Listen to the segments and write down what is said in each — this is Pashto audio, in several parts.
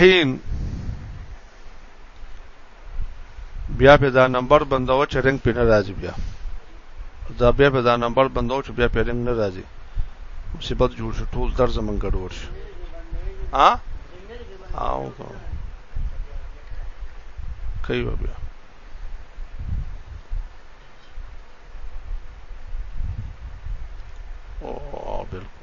الرحیم بیا په دا نمبر بندو چې رنګ پینه راځي بیا دا بیا په دا نمبر بندو چې بیا په رنګ نه راځي مصیبت جوړ شو ټول در زمون ګډوډ شو ها او کوي بیا او بالکل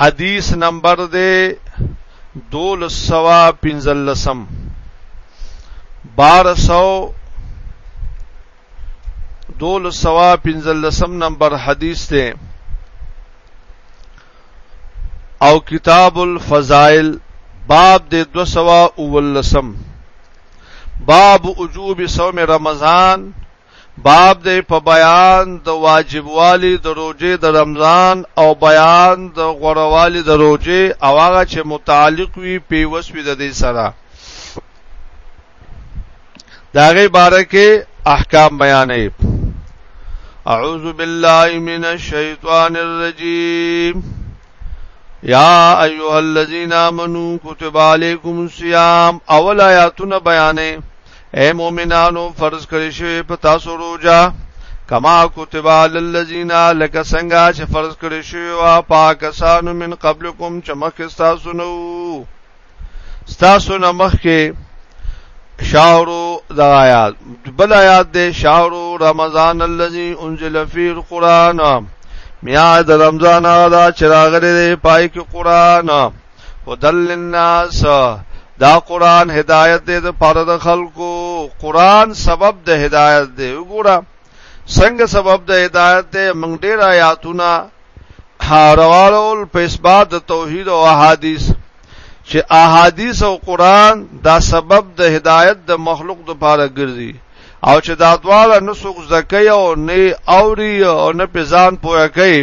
حدیث نمبر دے دول سوا پنزل لسم بار سو دول سوا پنزل لسم نمبر حدیث دے او کتاب الفضائل باب دے دو سوا اول لسم باب اجوب سوم رمضان باب دې په بیان د واجبوالي د روزې د رمضان او بیان د غوروالي د روزې او هغه چې متعلق وي په وسوي د دې سره داغه باره کې احکام بیانې اعوذ بالله من الشیطان الرجیم یا ایها الذین آمنو کتب علیکم الصیام اول آیاتونه بیانې اے مومنانو فرض کړی شوی په تاسو روزه کما کتب علی الذین لک څنګه چې فرض کړی شوی وا پاکستان من قبلکم چې مخکې تاسو نو تاسو نه مخکې شاورو دا آیات بل آیات دې شاورو رمضان الذی انزل فی القرآن میاد رمضان دا چراغ دې پای کې قرآن هدل للناس دا قران هدایت دی د پاره د خلکو قران سبب د هدایت دی وګوره څنګه سبب د هدایت دی موږ ډیر آیاتونه هاروالول په اسباد د توحید او احادیث چې احادیث او قران دا سبب د هدایت د مخلوق د پاره ګرځي او چې دا دواړه نه څوک زکې او نه اوري او نه پېزان پوهه کوي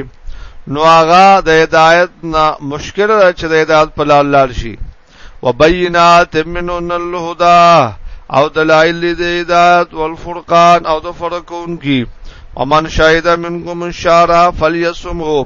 نو هغه د هدایت نه مشکل ده چې د هدایت په لار لار شي وبینات منن الهدى او دلائل د هدایت والفرقان او د فرقون کی ومن شهد منکم الشارع فليصمه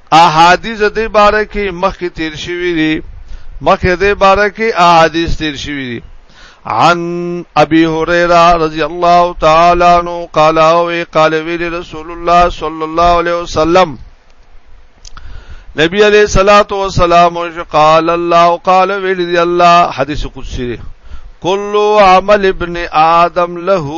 احادیث دې باره کې مخکې تیر شوی دی مخکې دې باره کې احادیث تیر شوی دی عن ابي هريره رضي الله تعالى عنه قال او قال ویل رسول الله صلى الله عليه وسلم نبی علیہ الصلات والسلام قال الله قال ویل دی الله حدیث قدسی کل عمل ابن آدم له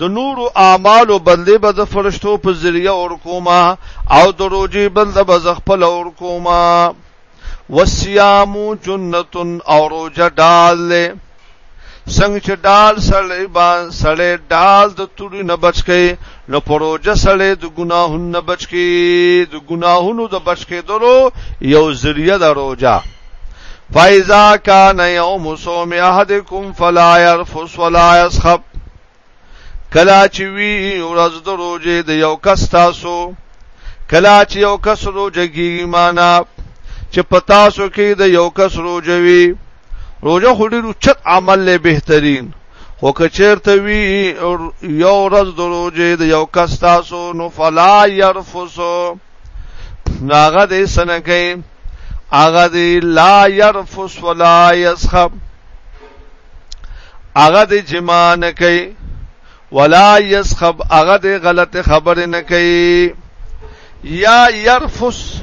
د نورو اعمالو بدلې به د فرشتو په ذریعه ورکوما او د روجي بدله به ز خپل ورکوما وصيام جنتن او روجه ډال له څنګه چې ډال سړې با سړې ډال د توري نه بچکې نو پروجه سړې د ګناهونو نه بچکې د ګناهونو د بچکې درو یو ذریعہ د روجه فایزا کان یوم صوم احدکم فلا يرفس ولا يسخب کلا چې وی ورځ د روزه د یو کس تاسو کلا چې یو کس روزه کیږي معنا چې پتا سو کې د یو کس روزه وی روزه خوري رچت عمل له بهترین خو کچرته وی یو ورځ د روزه د یو کس تاسو نو فلا يرفسو ناغه دې سنکه هغه دې لا يرفس ولا يسخب هغه دې جما نه کوي ولا يسخب هغه دې غلط خبره نه کوي یا يرفس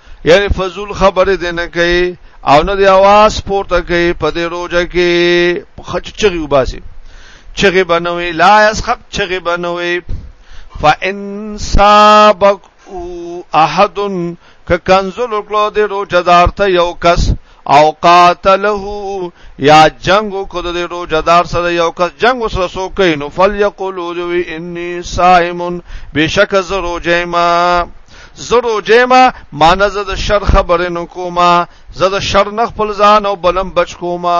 یعنی فزول خبره دې نه کوي او نه دی आवाज پورته کوي په دې روزه کې خچ چغي وباسي چغي بنوي لا يسخب چغي بنوي فان سابق احد ک کنزل کلو دې روزه دار ته یو کس او قاتله یا جنگ کو د روزه دار سره یو کس جنگ سره سو کین فل یقولو جو انی صائم بشک ز روزه ما زرو جیما مانز د شر خبرې نو کوما زه د شر نخ خپل ځان او بلم بچ کوما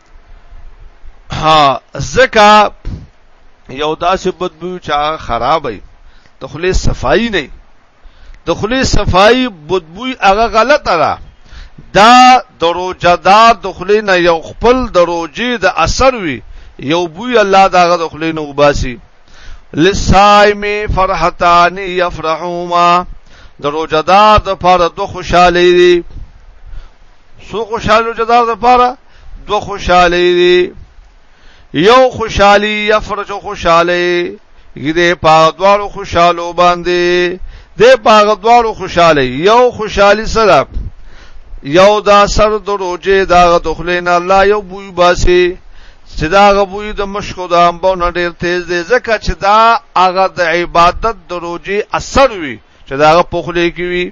ها زکا یو داسې بدبو چا خرابې د خلی صفائی نه د خلی صفائی بدبو هغه غلطه ده دا دروجه دا د خلی نه یو خپل دروجه د اثر وی یو بوی الله دا د خلی نه وباسي لسائم فرحتان یفرحوما دروجه دا د پر دو خوشاله دي سو خوشاله جزا ده پاره دو خوشاله دي یو خوشحالی یفرج خوشحالی دې پاغ دوارو خوشحالو باندې دې پاغ دوارو خوشحالی یو خوشحالی سره یو دا سر د روجه دا دخلین الله یو بوی باسي چې دا غبوی د مشکو د امبو نه ډیر تیز دی ځکه چې دا هغه د عبادت د روجه اثر وي چې دا غ پخلې کی وي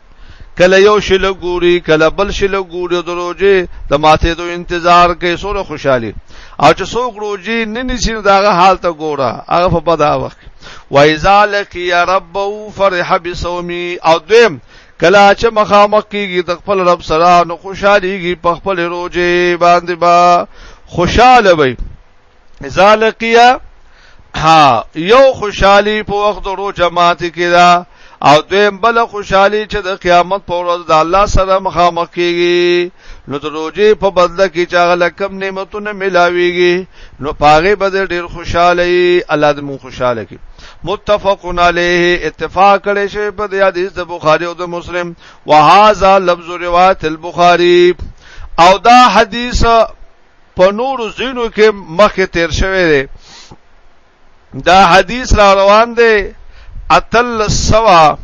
کله یو شل ګوري کله بل شل ګوري د روزي د ماته دو انتظار کوي سوره خوشحالي او چې څوک روزي نه نشي داغه حال ته ګوره هغه په بدا وخت وایذا لک یا رب فرح بصومي او دویم کله چې مخامخ کیږي د خپل رب سره نو خوشحاليږي په خپل روزي باندې با خوشاله وي اذا لقيا ها یو خوشحالي په وخت ورو جماعت کې دا او دویم بل خوشحالي چې د قیامت په ورځ د الله سره مخامخ کیږي نو د روزي په بدله کې چې هغه لکم نعمتونه ملاويږي نو پاغه بدل ډیر خوشاله ای الله دې مون خوشاله کی متفقن علیه اتفاق کړي شی په دې حدیث د بخاری او د مسلم وهذا لفظ روایت البخاری او دا حدیث په نورو ځینو کې مخکې تیر شوی دی دا حدیث را روان دی اتل سوا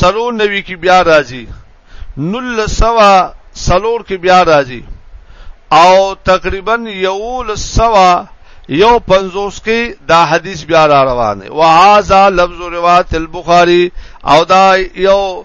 سلو نوی کی بیا راځي نل سوا سلور کی بیا راځي او تقریبا یول سوا یو پنځوس کې دا حدیث بیا را روان دی وهذا لفظ روایت البخاری او دا یو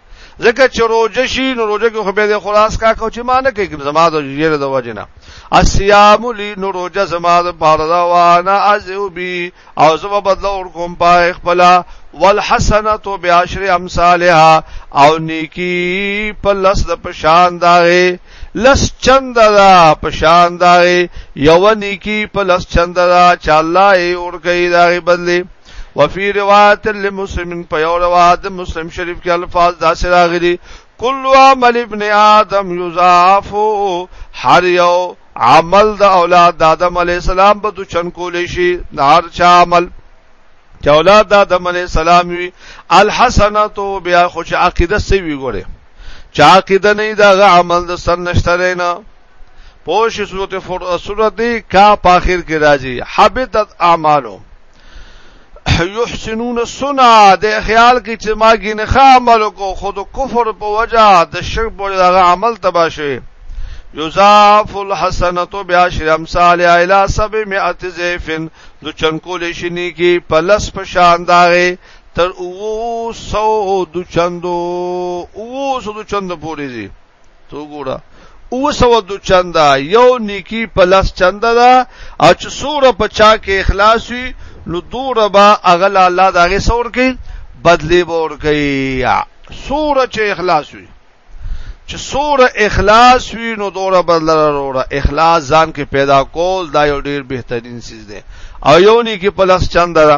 ځکه چې روزه شي نو روزه کې خو به د خلاص کا کو چې ما نه کوي زما د یره د وجنه اسیام لی نو روزه زما د پاره دا وانا ازو بی او زما بدل اور کوم پای خپل والحسنه بعشر امثالها او نیکی په لس د پشان داغه لس چند دا پشان داغه یو نیکی په لس چند دا چاله اور کوي داغه بدلی وفي روایت لمسلم په یو روایت مسلم شریف کې الفاظ داسې راغلي کل عمل ابن آدم یضاعف هر یو عمل د اولاد د آدم علی السلام په تو چن کولې شي د هر چا عمل چې اولاد د آدم علی السلام وي الحسنات بیا خو چې عقیده سی وی ګوره چا عقیده نه دا عمل د سر نشته نه پوش صورت فر صورت کا په اخر کې راځي حبتت اعمالو یحسنون السنه د خیال کې چې ما ګینه ښه عمل کو خود کفر په وجه د شرک په دغه عمل تبا شي یضاف الحسنه بعشر امثال الى 700 ضعف نو چنکول شنی کې پلس په شان داغه تر او سو دو چندو او سو دو چندو پوری دي تو ګوره او سو دو چندا یو نیکی په لس چندا دا او چې سوره په چا کې اخلاص وي نو دور با اغل الله دا غي سور کې بدلی بور کوي سوره چې اخلاص وي چې سوره اخلاص وي نو دور بدل وروره اخلاص ځان کې پیدا کول دا یو ډیر بهترین چیز دی او یو نیکی په لس چندا دا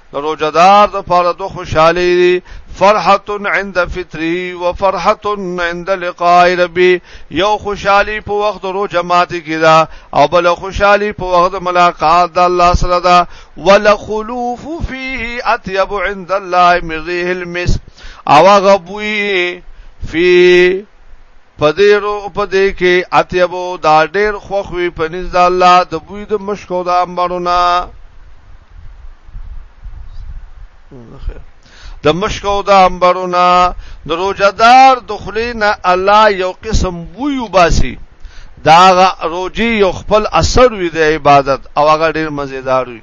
روجدار د پاره د خوشحالي دي فرحت عند فطری و فرحت عند لقاء ربی یو خوشحالي په وخت روجه ماتي کیدا او بل خوشحالي په وخت ملاقات د الله سره دا ولخلوف فيه اطيب عند الله من ريح المس او غبوي فيه پدیرو پدې کې اتیبو دا ډېر خوخوي پنځ د الله د بوی د مشکو د امبرونه د مشکو د امبرونه د روجدار دخلینا الله یو قسم بوی وباسي دا روجي یو خپل اثر وي د عبادت او هغه ډېر مزیدار وي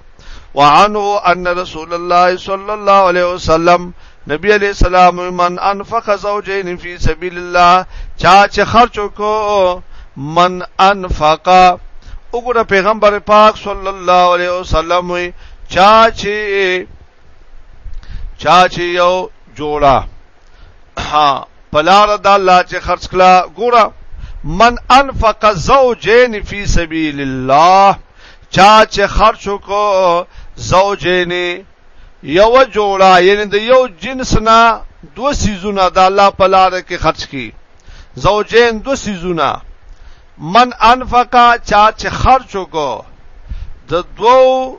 وعنه ان رسول الله صلی الله علیه وسلم نبی علیہ السلام من انفق زوجین فی سبیل الله چا چې خرج کو من انفق وګوره پیغمبر پاک صلی الله علیه وسلم چا چې چا چې یو جوړه ها پلار د الله چې خرج کلا ګورا من انفق زوجین فی سبیل الله چا چې خرج کو زوجین یو جوړا یعنی د یو جنس نه دو سیزونه د الله په لار کې خرج کی زوجین دو سیزونه من انفقا چا چې خرج کو د دوو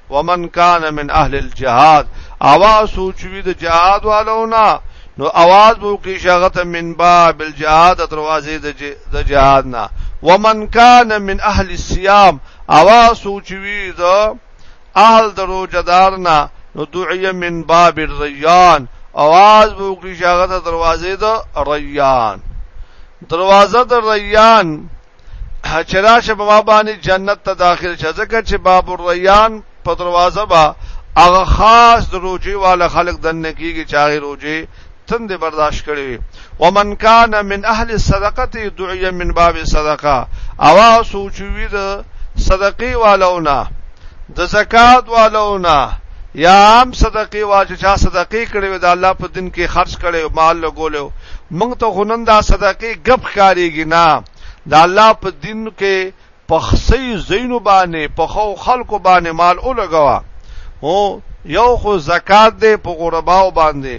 ومن کان من اهل الجهاد اواز سوچوي د جهاد والونا نو اواز بو کې شغت من باب الجهاد دروازه د جهاد نه ومن کان من اهل الصيام اواز سوچوي د اهل درو جدار نه نو دعیه من باب الريان اواز بو کې شغت دروازه د ريان دروازه د ريان چراشه په ما باندې جنت ته داخل شه ځکه چې باب الریان په دروازه با هغه خاص دروجي والا خلق دنه کیږي چې هغه روجي تند برداشت کړي ومن کان من اهل الصدقه دعي من باب الصدقه اوا سوچوي د صدقي والونه د زکات والونه یا عام صدقې وا چې چا صدقې کړې وي د الله په دین کې خرج کړي او مال لګولیو موږ ته غنن دا صدقې غب ښکاریږي نه د الله په دین کې په خصي زینو باندې په خو خلکو باندې مال او لګوا هو یو خو زکات دی په غرباو باندې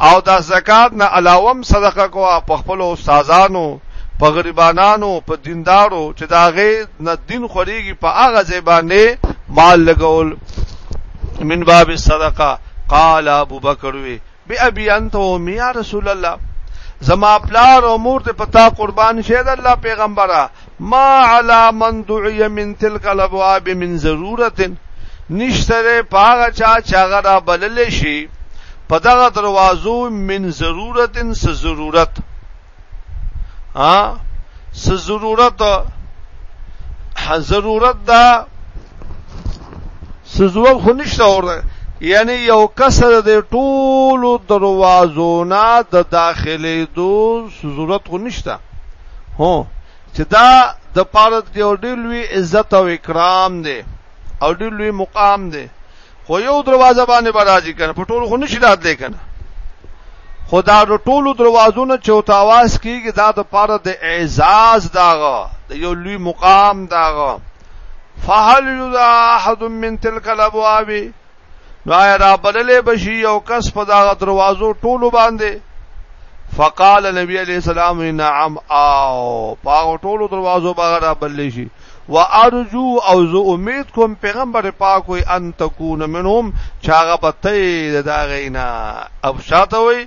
او دا زکات نه علاوه هم صدقه کوه په خپل استادانو په غریبانانو په دیندارو چې دا غي نه دین خوريږي په هغه ځای باندې مال لګول من باب الصدقه قال ابو بکر وی بی ابي انت او میا رسول الله زما پلار او مور ته پتا قربان شه د الله پیغمبره ما علی من دعی من تلک الابواب من ضرورت نشتره پاغه چا چاغه را بلل شي په دغه دروازو من ضرورت س ضرورت ها س ضرورت ضرورت دا سزوه خو نشته اوره یعنی یو کسر د ټولو دروازو نه د داخلي دو ضرورت خو نشته هو چې دا د پاره د یو ډېر لوی عزت او اکرام دی او ډېر لوی مقام دی خو یو دروازه باندې برازي کنه په ټولو خو نشي راتلی کنه خدا د ټولو دروازو نه چوتاواز کیږي دا د پاره د اعزاز داغه د یو لوی مقام داغه فهل یذا احد من تلک الابواب نو آیا را بللې بشي یو کس په داغه دروازو ټولو باندې فقال نبی علیہ السلام نعم او پاغه ټولو دروازو باغ را بللې شي وارجو او زه امید کوم پیغمبر پاک وي ان تکون منهم چاغه بته داغینا او شاته وي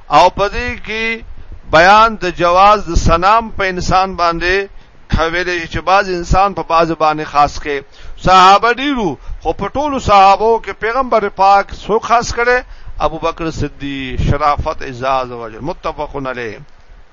او په دې کې بیان د جواز د سلام په انسان باندې ویل چې بعض انسان په بعض باندې خاص کې صحابه ډیرو خو په ټولو صحابو کې پیغمبر پاک سو خاص کړي ابو بکر صدیق شرافت اعزاز وجه متفقن علیه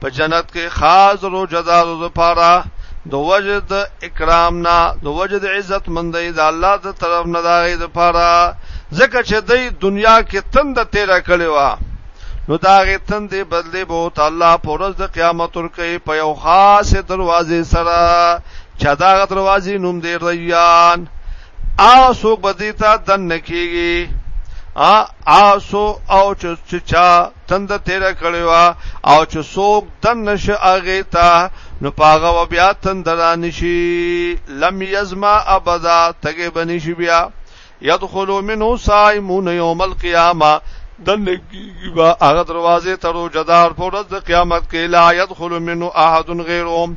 په جنت کې خاص روزه دار لپاره د وجه د اکرام نه د وجه د عزت مندۍ د الله د طرف نه داغې د پاره ځکه چې د دنیا کې تند تیر کړي وا نو داغې تند بدلې بو تعالی په ورځ د قیامت ورکه په یو خاصه دروازې سره چا داغه دروازې نوم دی ریان او سو بدی تا دن کیږي ا آسو او چې چا تند تیر کړي وا او چې سوق دن نش اغه تا نو پاغه و بیا تندران شي لم یزما ابدا تګه بنی شي بیا يدخل منه صائمون يوم القيامه دنګي با هغه دروازه تر جدار پر د قیامت کې لا يدخل منه احد غيرهم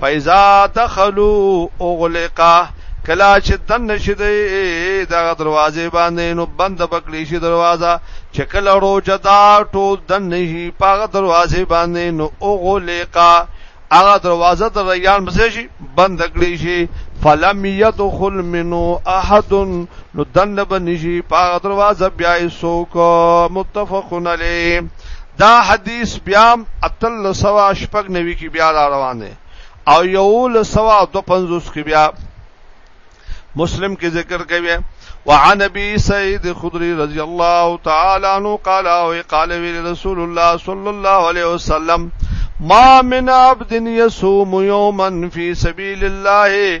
فاذا دخلوا اغلقا کلا چې دن شي د دغه دروازې باندې نو بند بکلی شي دروازه چې کله روجه دا ټول دن شي پاغه دروازې باندې نو اوغلقا هغه دروازه د ریان بسې شي بند کړی شي فلم يدخل منه احد نو دن بنشي پاغه دروازه بیا سوک متفقن علی دا حدیث بیا اتل سوا شپږ نوي کې بیا را روان دی او یو ل سوا دو پنځوس کې بیا مسلم کې ذکر کوي وعن ابي سعيد خدري رضي الله تعالى عنه قال او قال رسول الله صلى الله عليه وسلم ما من عبد يصوم يوما في سبيل الله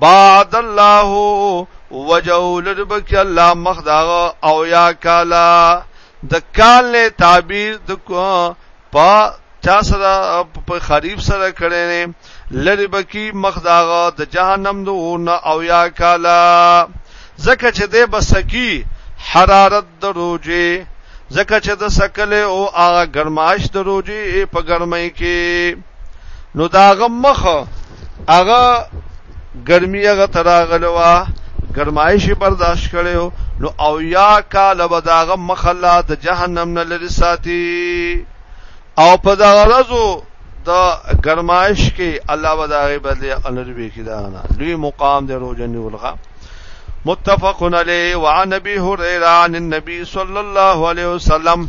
بعد الله وجهو لربک الله مخ داغه او یا کالا د کال له تعبیر د په چا سره په خریب سره کړي نه لری بکی مخ داغه د جهنم د اون او یا کالا زکه چې د بسکی حرارت د روجي زکه چې د سکل او هغه گرماش د روجي په گرمۍ کې نو داغه مخ هغه ګرمي هغه تراغلوا ګرمایش برداشت کړو نو او یا کال به داغه مخ الله د جهنم نه لري ساتي او په دا غرضو د ګرمایش کې الله به داغه بدله انروي کې دا نه لوی مقام دی روزنی ولغه متفق علی وعن ابي هريره عن النبي صلى الله عليه وسلم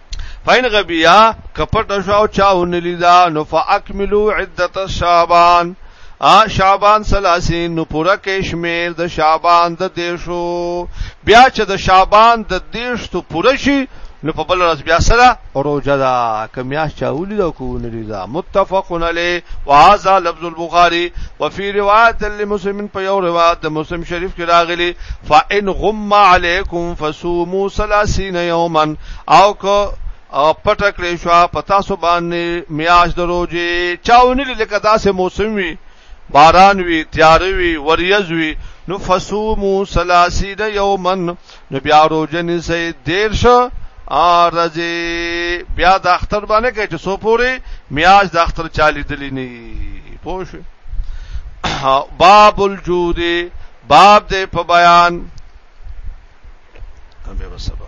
فین غبیا کپټ شو چاونه لیدا نو فاکملو عدت شعبان ا شعبان سلاسین نو پورا کشمیر د شعبان د دیشو بیا چې د شعبان د دیش تو پورا شي نو په بل ورځ بیا سره روزه دا کمیاش چاولی دا کو نه لیدا متفقن علی وهذا لفظ البخاری وفي روایت لمسلم په یو روایت د مسلم شریف کې راغلی فان غم علیکم فصوموا 30 یوما او کو او پټ کړی شو په تاسو باندې میاش دروځي چاونی لکه داسې موسم وي باران وي تیار وي وریز وي نو فصومو سلاسین یومن نو بیا روزنی سي دیر شو ارزي بیا د اختر باندې کې چې سو پوری میاش د اختر چالي دلی نه پوه شو باب الجود باب دې په بیان امه سبا